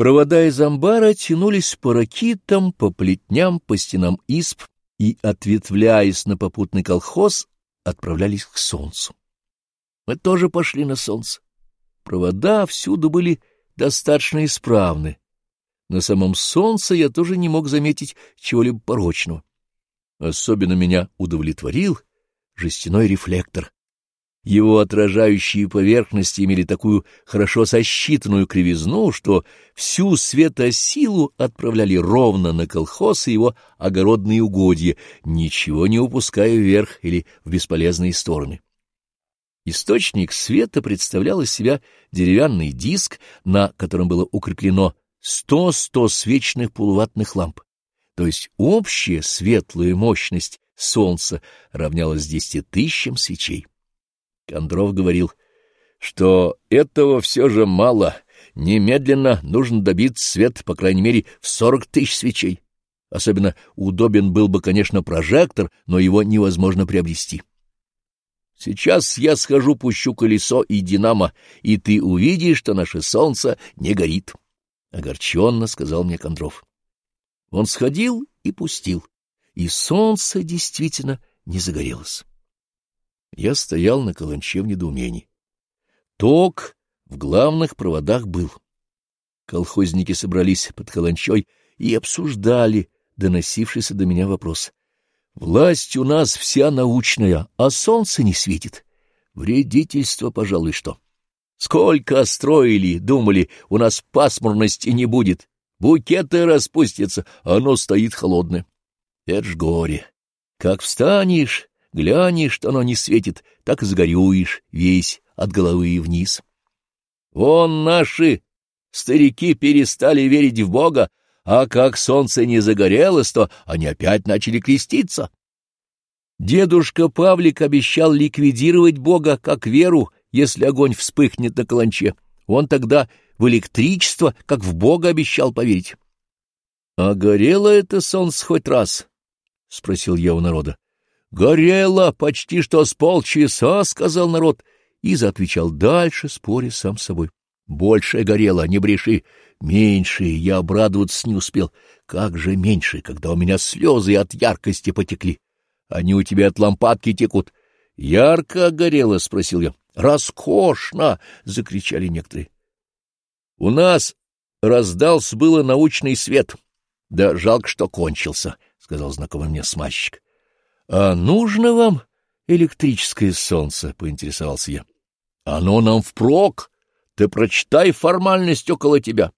Провода из амбара тянулись по ракитам, по плетням, по стенам исп и, ответвляясь на попутный колхоз, отправлялись к солнцу. Мы тоже пошли на солнце. Провода всюду были достаточно исправны. На самом солнце я тоже не мог заметить чего-либо порочного. Особенно меня удовлетворил жестяной рефлектор. Его отражающие поверхности имели такую хорошо сосчитанную кривизну, что всю светосилу отправляли ровно на колхоз и его огородные угодья, ничего не упуская вверх или в бесполезные стороны. Источник света представлял из себя деревянный диск, на котором было укреплено 100-100 свечных полуватных ламп, то есть общая светлая мощность солнца равнялась десяти тысячам свечей. Кондров говорил, что этого все же мало, немедленно нужно добиться свет, по крайней мере, в сорок тысяч свечей. Особенно удобен был бы, конечно, прожектор, но его невозможно приобрести. Сейчас я схожу, пущу колесо и динамо, и ты увидишь, что наше солнце не горит. — огорченно сказал мне Кондров. Он сходил и пустил, и солнце действительно не загорелось. Я стоял на каланче в недоумении. Ток в главных проводах был. Колхозники собрались под каланчой и обсуждали доносившийся до меня вопрос. Власть у нас вся научная, а солнце не светит. Вредительство, пожалуй, что. Сколько строили, думали, у нас пасмурности не будет. Букеты распустятся, а оно стоит холодное. Это ж горе. Как встанешь, глянешь, что оно не светит, так и сгорюешь весь от головы вниз. Вон наши старики перестали верить в Бога, а как солнце не загорелось, то они опять начали креститься. Дедушка Павлик обещал ликвидировать Бога как веру, если огонь вспыхнет на каланче. Он тогда в электричество, как в Бога обещал поверить. — А горело это солнце хоть раз? — спросил я у народа. — Горело почти что с полчаса, — сказал народ, и заотвечал дальше, споря сам с собой. — Больше горело, не бреши. Меньше я обрадоваться не успел. Как же меньше, когда у меня слезы от яркости потекли. Они у тебя от лампадки текут. — Ярко горело? — спросил я. — Роскошно! — закричали некоторые. — У нас раздался было научный свет. Да жалко, что кончился, — сказал знакомый мне смазчик. — А нужно вам электрическое солнце? — поинтересовался я. — Оно нам впрок. Ты прочитай формальность около тебя.